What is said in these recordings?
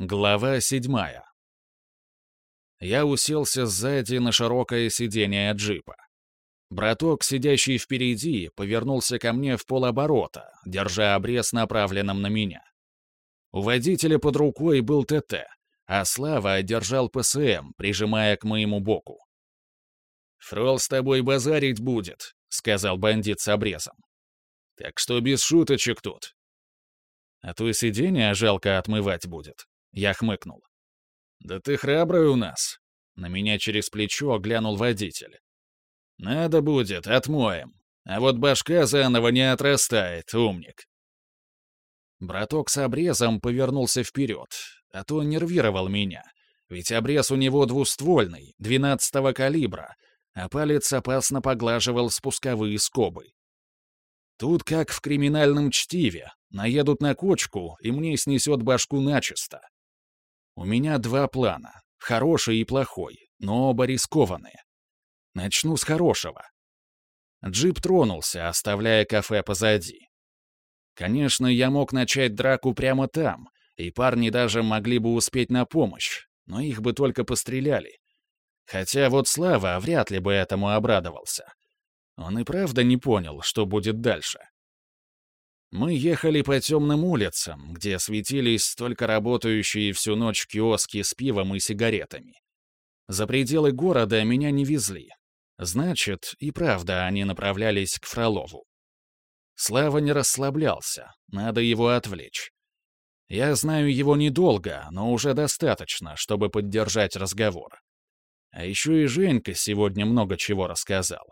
Глава седьмая. Я уселся сзади на широкое сиденье джипа. Браток, сидящий впереди, повернулся ко мне в полоборота, держа обрез направленным на меня. У водителя под рукой был ТТ, а Слава держал ПСМ, прижимая к моему боку. «Фрол с тобой базарить будет», — сказал бандит с обрезом. «Так что без шуточек тут». «А то сиденье жалко отмывать будет», я хмыкнул. «Да ты храбрый у нас!» На меня через плечо глянул водитель. «Надо будет, отмоем. А вот башка заново не отрастает, умник». Браток с обрезом повернулся вперед, а то нервировал меня. Ведь обрез у него двуствольный, двенадцатого калибра, а палец опасно поглаживал спусковые скобы. Тут как в криминальном чтиве. Наедут на кочку, и мне снесет башку начисто. У меня два плана, хороший и плохой, но оба рискованные. Начну с хорошего. Джип тронулся, оставляя кафе позади. Конечно, я мог начать драку прямо там, и парни даже могли бы успеть на помощь, но их бы только постреляли. Хотя вот Слава вряд ли бы этому обрадовался. Он и правда не понял, что будет дальше. Мы ехали по темным улицам, где светились только работающие всю ночь киоски с пивом и сигаретами. За пределы города меня не везли. Значит, и правда они направлялись к Фролову. Слава не расслаблялся, надо его отвлечь. Я знаю его недолго, но уже достаточно, чтобы поддержать разговор. А еще и Женька сегодня много чего рассказал.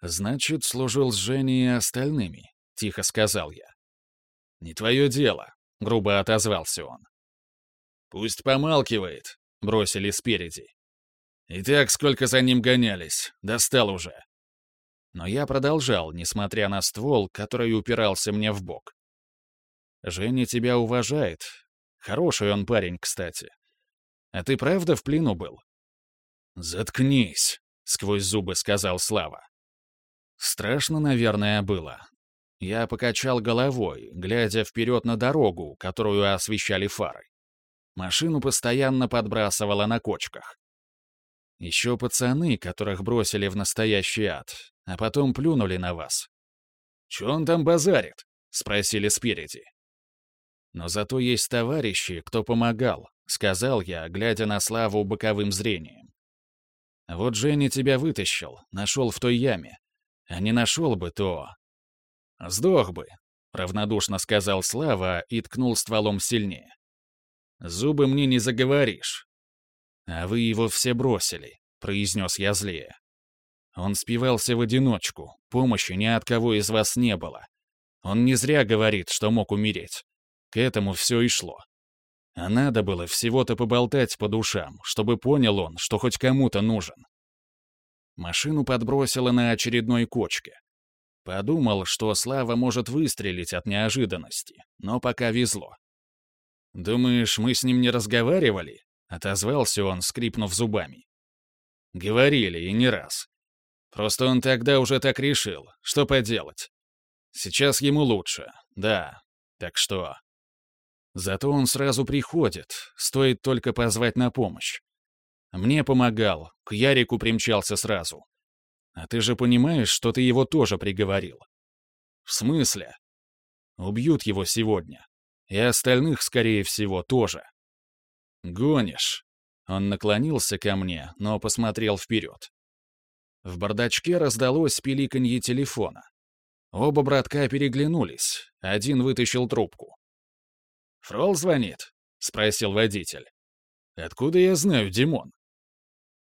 Значит, служил с Женей и остальными. — тихо сказал я. «Не твое дело», — грубо отозвался он. «Пусть помалкивает», — бросили спереди. «И так сколько за ним гонялись, достал уже». Но я продолжал, несмотря на ствол, который упирался мне в бок. «Женя тебя уважает. Хороший он парень, кстати. А ты правда в плену был?» «Заткнись», — сквозь зубы сказал Слава. Страшно, наверное, было, я покачал головой, глядя вперед на дорогу, которую освещали фары. Машину постоянно подбрасывало на кочках. Еще пацаны, которых бросили в настоящий ад, а потом плюнули на вас. «Че он там базарит?» — спросили спереди. «Но зато есть товарищи, кто помогал», — сказал я, глядя на Славу боковым зрением. «Вот Женя тебя вытащил, нашел в той яме. А не нашел бы, то...» «Сдох бы», — равнодушно сказал Слава и ткнул стволом сильнее. «Зубы мне не заговоришь». «А вы его все бросили», — произнес я злее. Он спивался в одиночку, помощи ни от кого из вас не было. Он не зря говорит, что мог умереть. К этому все и шло. А надо было всего-то поболтать по душам, чтобы понял он, что хоть кому-то нужен. Машину подбросило на очередной кочке. Подумал, что Слава может выстрелить от неожиданности, но пока везло. «Думаешь, мы с ним не разговаривали?» — отозвался он, скрипнув зубами. «Говорили, и не раз. Просто он тогда уже так решил. Что поделать? Сейчас ему лучше, да. Так что...» Зато он сразу приходит, стоит только позвать на помощь. Мне помогал, к Ярику примчался сразу. А ты же понимаешь, что ты его тоже приговорил? В смысле? Убьют его сегодня. И остальных, скорее всего, тоже. Гонишь. Он наклонился ко мне, но посмотрел вперед. В бардачке раздалось пиликанье телефона. Оба братка переглянулись. Один вытащил трубку. «Фрол звонит?» — спросил водитель. «Откуда я знаю, Димон?»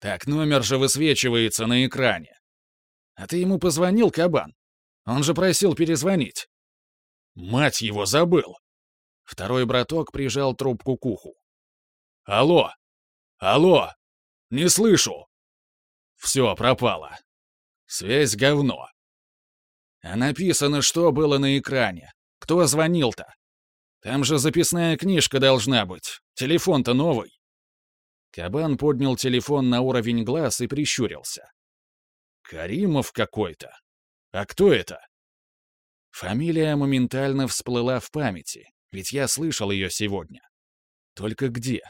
«Так номер же высвечивается на экране. А ты ему позвонил, кабан? Он же просил перезвонить. Мать его, забыл. Второй браток прижал трубку к уху. Алло! Алло! Не слышу! Все, пропало. Связь говно. А написано, что было на экране. Кто звонил-то? Там же записная книжка должна быть. Телефон-то новый. Кабан поднял телефон на уровень глаз и прищурился. Каримов какой-то. А кто это? Фамилия моментально всплыла в памяти, ведь я слышал ее сегодня. Только где?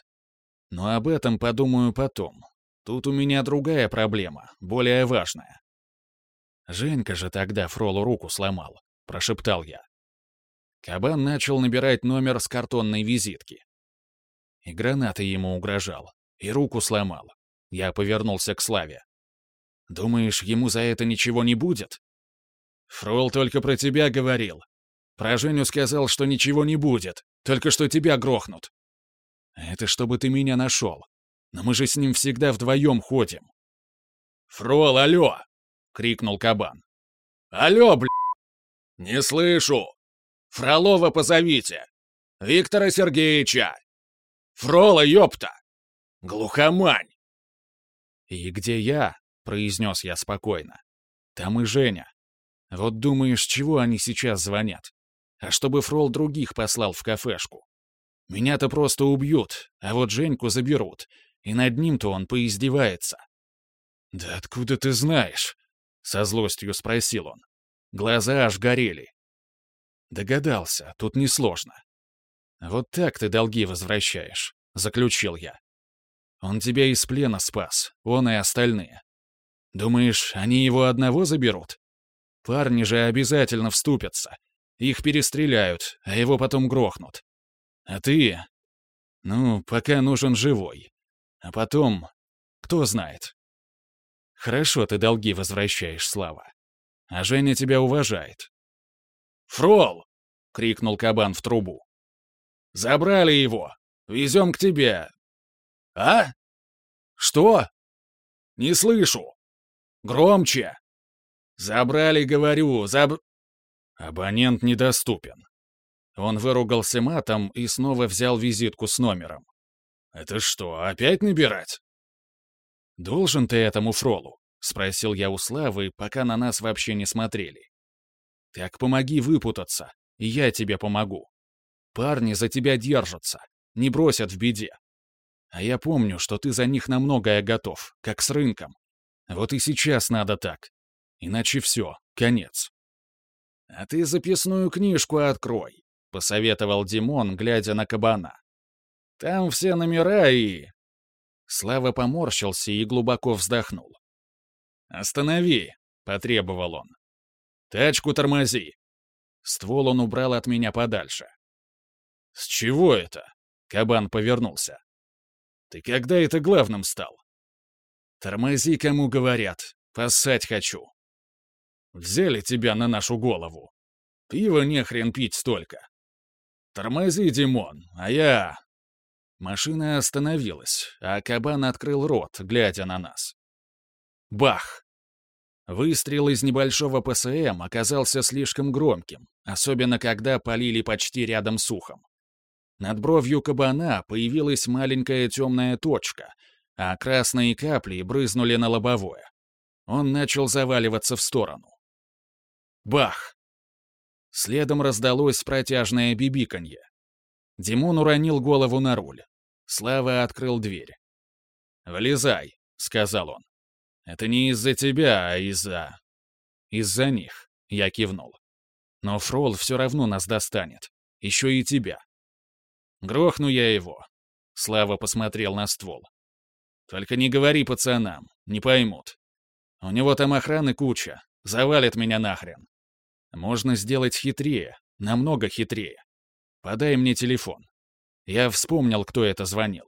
Но об этом подумаю потом. Тут у меня другая проблема, более важная. Женька же тогда Фролу руку сломал, прошептал я. Кабан начал набирать номер с картонной визитки. И гранатой ему угрожал, и руку сломал. Я повернулся к Славе. «Думаешь, ему за это ничего не будет?» «Фрол только про тебя говорил. Про Женю сказал, что ничего не будет, только что тебя грохнут. Это чтобы ты меня нашел. Но мы же с ним всегда вдвоем ходим». «Фрол, алло!» — крикнул кабан. «Алло, бля! Не слышу! Фролова позовите! Виктора Сергеевича! Фрола, ёпта! Глухомань!» «И где я?» — произнес я спокойно. «Там и Женя. Вот думаешь, чего они сейчас звонят? А чтобы Фрол других послал в кафешку. Меня-то просто убьют, а вот Женьку заберут, и над ним-то он поиздевается». «Да откуда ты знаешь?» — со злостью спросил он. Глаза аж горели. Догадался, тут несложно. «Вот так ты долги возвращаешь», — заключил я. «Он тебя из плена спас, он и остальные. Думаешь, они его одного заберут? Парни же обязательно вступятся. Их перестреляют, а его потом грохнут. А ты... Ну, пока нужен живой. А потом... Кто знает. Хорошо ты долги возвращаешь, Слава. А Женя тебя уважает. «Фрол!» — крикнул кабан в трубу. «Забрали его! Везем к тебе!» «А? Что? Не слышу! Громче!» «Забрали, говорю, заб...» Абонент недоступен. Он выругался матом и снова взял визитку с номером. «Это что, опять набирать?» «Должен ты этому фролу?» — спросил я у Славы, пока на нас вообще не смотрели. «Так помоги выпутаться, и я тебе помогу. Парни за тебя держатся, не бросят в беде. А я помню, что ты за них на многое готов, как с рынком. Вот и сейчас надо так. Иначе все, конец». «А ты записную книжку открой», — посоветовал Димон, глядя на кабана. «Там все номера и...» Слава поморщился и глубоко вздохнул. «Останови!» — потребовал он. «Тачку тормози!» Ствол он убрал от меня подальше. «С чего это?» — кабан повернулся. «Ты когда это главным стал?» «Тормози, кому говорят. Поссать хочу». «Взяли тебя на нашу голову. Пиво не хрен пить столько. Тормози, Димон, а я...» Машина остановилась, а кабан открыл рот, глядя на нас. Бах! Выстрел из небольшого ПСМ оказался слишком громким, особенно когда полили почти рядом с ухом. Над бровью кабана появилась маленькая темная точка, а красные капли брызнули на лобовое. Он начал заваливаться в сторону. Бах! Следом раздалось протяжное бибиканье. Димон уронил голову на руль. Слава открыл дверь. «Влезай», — сказал он. «Это не из-за тебя, а из-за...» «Из-за них», — я кивнул. «Но Фрол все равно нас достанет. Еще и тебя». «Грохну я его», — Слава посмотрел на ствол. «Только не говори пацанам, не поймут. У него там охраны куча, завалит меня нахрен. Можно сделать хитрее, намного хитрее. Подай мне телефон. Я вспомнил, кто это звонил.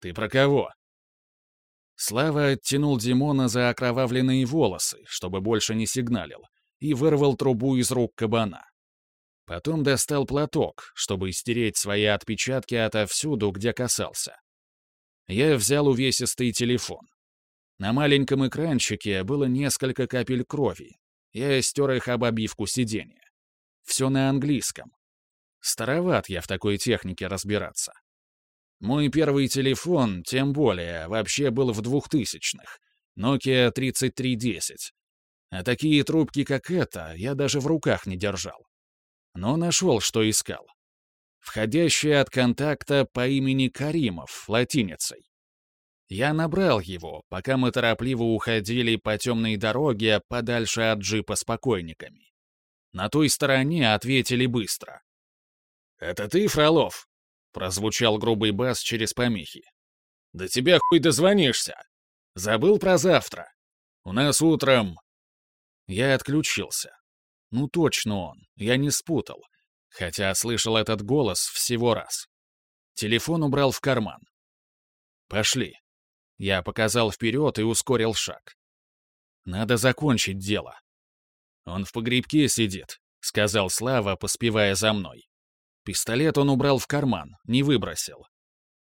«Ты про кого?» Слава оттянул Димона за окровавленные волосы, чтобы больше не сигналил, и вырвал трубу из рук кабана. Потом достал платок, чтобы стереть свои отпечатки отовсюду, где касался. Я взял увесистый телефон. На маленьком экранчике было несколько капель крови. Я стер их об обивку сиденья. Все на английском. Староват я в такой технике разбираться. Мой первый телефон, тем более, вообще был в двухтысячных. Nokia 3310. А такие трубки, как эта, я даже в руках не держал. Но нашел, что искал. Входящий от контакта по имени Каримов, латиницей. Я набрал его, пока мы торопливо уходили по темной дороге подальше от джипа с покойниками. На той стороне ответили быстро. «Это ты, Фролов?» — прозвучал грубый бас через помехи. «Да тебя хуй дозвонишься! Забыл про завтра! У нас утром...» Я отключился. Ну точно он, я не спутал. Хотя слышал этот голос всего раз. Телефон убрал в карман. «Пошли». Я показал вперед и ускорил шаг. «Надо закончить дело». «Он в погребке сидит», — сказал Слава, поспевая за мной. Пистолет он убрал в карман, не выбросил.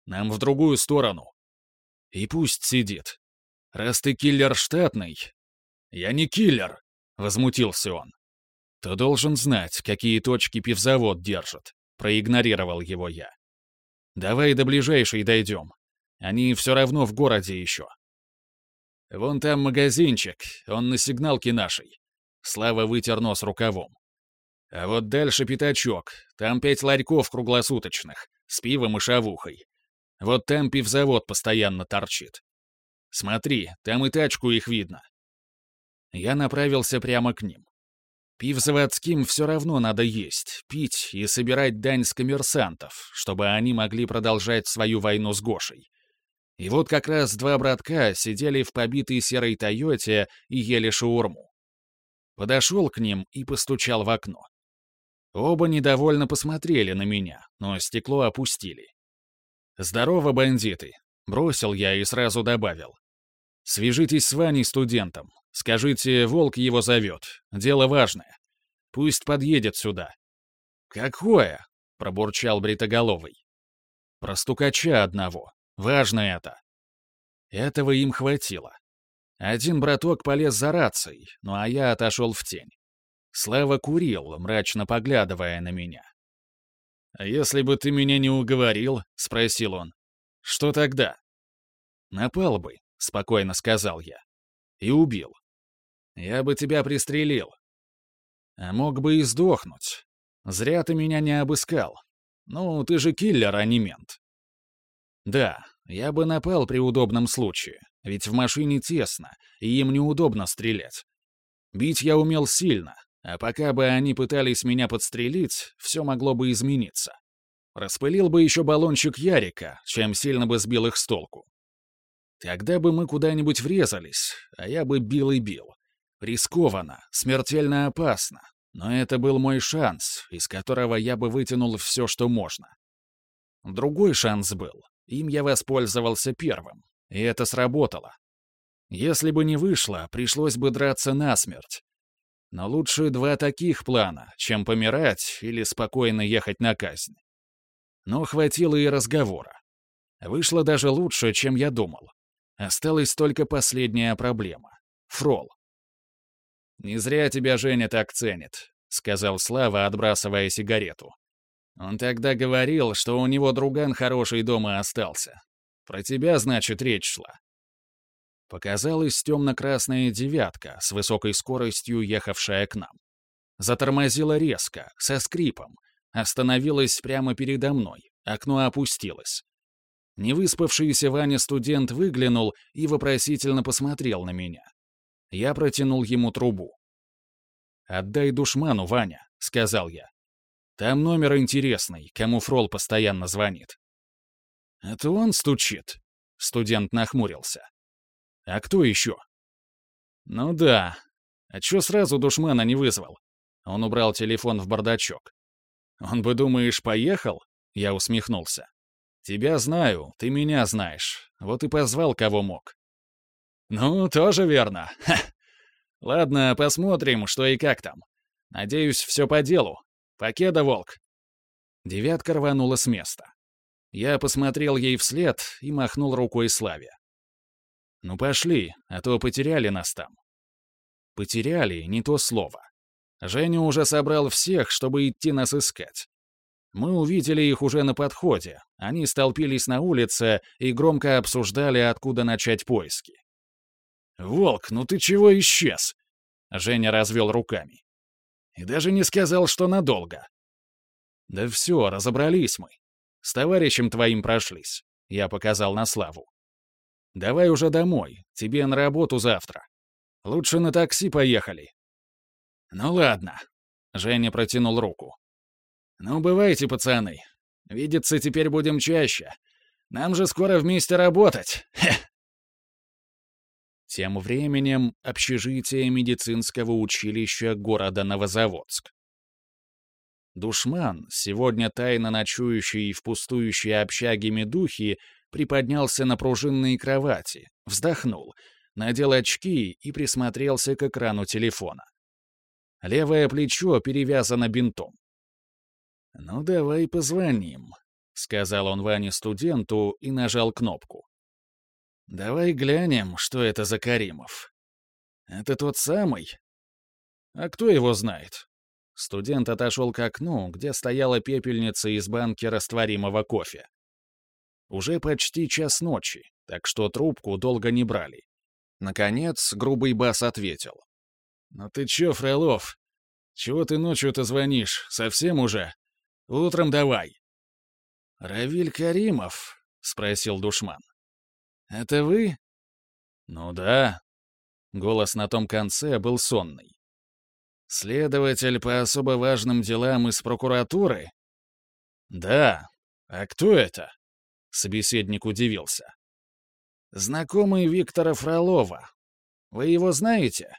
«Нам в другую сторону». «И пусть сидит. Раз ты киллер штатный...» «Я не киллер», — возмутился он. «То должен знать, какие точки пивзавод держит», — проигнорировал его я. «Давай до ближайшей дойдем. Они все равно в городе еще». «Вон там магазинчик, он на сигналке нашей». Слава вытер нос рукавом. «А вот дальше пятачок, там пять ларьков круглосуточных, с пивом и шавухой. Вот там пивзавод постоянно торчит. Смотри, там и тачку их видно». Я направился прямо к ним. Пив заводским все равно надо есть, пить и собирать дань с коммерсантов, чтобы они могли продолжать свою войну с Гошей. И вот как раз два братка сидели в побитой серой «Тойоте» и ели шаурму. Подошел к ним и постучал в окно. Оба недовольно посмотрели на меня, но стекло опустили. «Здорово, бандиты!» — бросил я и сразу добавил. «Свяжитесь с Ваней студентом. Скажите, Волк его зовет. Дело важное. Пусть подъедет сюда». «Какое?» — пробурчал Бритоголовый. «Про стукача одного. Важно это. Этого им хватило. Один браток полез за рацией, ну а я отошел в тень. Слава курил, мрачно поглядывая на меня. «А если бы ты меня не уговорил?» — спросил он. «Что тогда?» «Напал бы», — спокойно сказал я. «И убил. Я бы тебя пристрелил. А мог бы и сдохнуть. Зря ты меня не обыскал. Ну, ты же киллер, а не мент. Да, я бы напал при удобном случае, ведь в машине тесно, и им неудобно стрелять. Бить я умел сильно, а пока бы они пытались меня подстрелить, все могло бы измениться. Распылил бы еще баллончик Ярика, чем сильно бы сбил их с толку. Тогда бы мы куда-нибудь врезались, а я бы бил и бил. Рискованно, смертельно опасно, но это был мой шанс, из которого я бы вытянул все, что можно. Другой шанс был, им я воспользовался первым, и это сработало. Если бы не вышло, пришлось бы драться насмерть. Но лучше два таких плана, чем помирать или спокойно ехать на казнь. Но хватило и разговора. Вышло даже лучше, чем я думал. Осталась только последняя проблема — Фрол. «Не зря тебя Женя так ценит», — сказал Слава, отбрасывая сигарету. Он тогда говорил, что у него друган хороший дома остался. Про тебя, значит, речь шла. Показалась темно-красная девятка с высокой скоростью, ехавшая к нам. Затормозила резко, со скрипом. Остановилась прямо передо мной, окно опустилось. Невыспавшийся Ваня-студент выглянул и вопросительно посмотрел на меня. Я протянул ему трубу. «Отдай душману, Ваня», — сказал я. Там номер интересный, кому Фрол постоянно звонит. Это он стучит? Студент нахмурился. А кто еще? Ну да. А чё сразу душмана не вызвал? Он убрал телефон в бардачок. Он бы, думаешь, поехал? Я усмехнулся. Тебя знаю, ты меня знаешь. Вот и позвал, кого мог. Ну, тоже верно. Ха. Ладно, посмотрим, что и как там. Надеюсь, все по делу. «Покеда, волк!» Девятка рванула с места. Я посмотрел ей вслед и махнул рукой Славе. «Ну пошли, а то потеряли нас там». «Потеряли» — не то слово. Женя уже собрал всех, чтобы идти нас искать. Мы увидели их уже на подходе. Они столпились на улице и громко обсуждали, откуда начать поиски. «Волк, ну ты чего исчез?» Женя развел руками. И даже не сказал, что надолго. Да все, разобрались мы. С товарищем твоим прошлись. Я показал на Славу. Давай уже домой, тебе на работу завтра. Лучше на такси поехали. Ну ладно. Женя протянул руку. Ну, бывайте, пацаны. Видеться теперь будем чаще. Нам же скоро вместе работать. Хе. Тем временем общежитие медицинского училища города Новозаводск. Душман, сегодня тайно ночующий в пустующей общаге медухи, приподнялся на пружинной кровати, вздохнул, надел очки и присмотрелся к экрану телефона. Левое плечо перевязано бинтом. «Ну, давай позвоним», — сказал он Ване-студенту и нажал кнопку. «Давай глянем, что это за Каримов. Это тот самый? А кто его знает?» Студент отошел к окну, где стояла пепельница из банки растворимого кофе. Уже почти час ночи, так что трубку долго не брали. Наконец, грубый бас ответил. «Ну ты чё, Фролов? Чего ты ночью-то звонишь? Совсем уже? Утром давай». «Равиль Каримов?» — спросил душман. «Это вы?» «Ну да». Голос на том конце был сонный. Следователь по особо важным делам из прокуратуры? Да. А кто это? Собеседник удивился. Знакомый Виктора Фролова. Вы его знаете?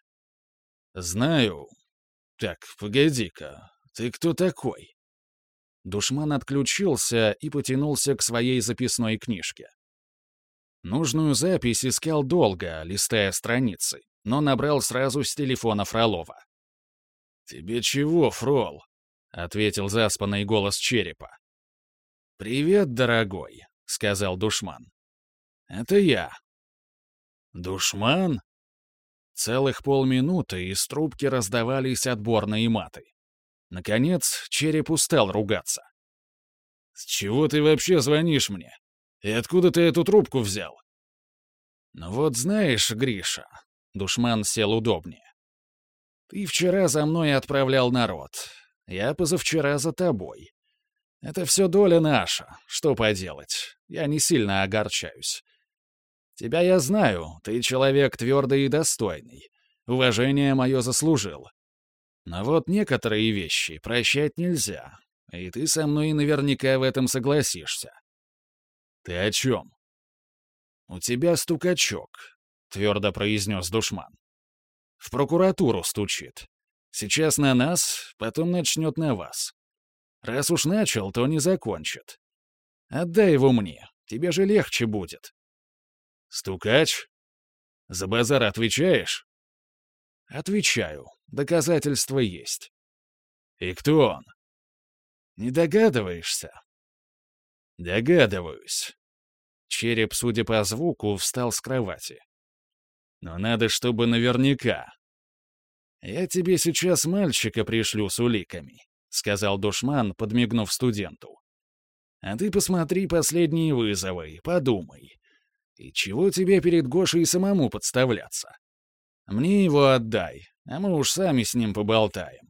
Знаю. Так, погоди-ка. Ты кто такой? Душман отключился и потянулся к своей записной книжке. Нужную запись искал долго, листая страницы, но набрал сразу с телефона Фролова. «Тебе чего, Фрол?» — ответил заспанный голос черепа. «Привет, дорогой», — сказал душман. «Это я». «Душман?» Целых полминуты из трубки раздавались отборные маты. Наконец, череп устал ругаться. «С чего ты вообще звонишь мне? И откуда ты эту трубку взял?» «Ну вот знаешь, Гриша...» Душман сел удобнее. Ты вчера за мной отправлял народ. Я позавчера за тобой. Это все доля наша. Что поделать? Я не сильно огорчаюсь. Тебя я знаю, ты человек твердый и достойный. Уважение мое заслужил. Но вот некоторые вещи прощать нельзя. И ты со мной наверняка в этом согласишься. Ты о чем? У тебя стукачок, твердо произнес душман. В прокуратуру стучит. Сейчас на нас, потом начнет на вас. Раз уж начал, то не закончит. Отдай его мне, тебе же легче будет. Стукач? За базар отвечаешь? Отвечаю. Доказательства есть. И кто он? Не догадываешься? Догадываюсь. Череп, судя по звуку, встал с кровати. Но надо, чтобы наверняка. «Я тебе сейчас мальчика пришлю с уликами», — сказал душман, подмигнув студенту. «А ты посмотри последние вызовы, подумай. И чего тебе перед Гошей самому подставляться? Мне его отдай, а мы уж сами с ним поболтаем».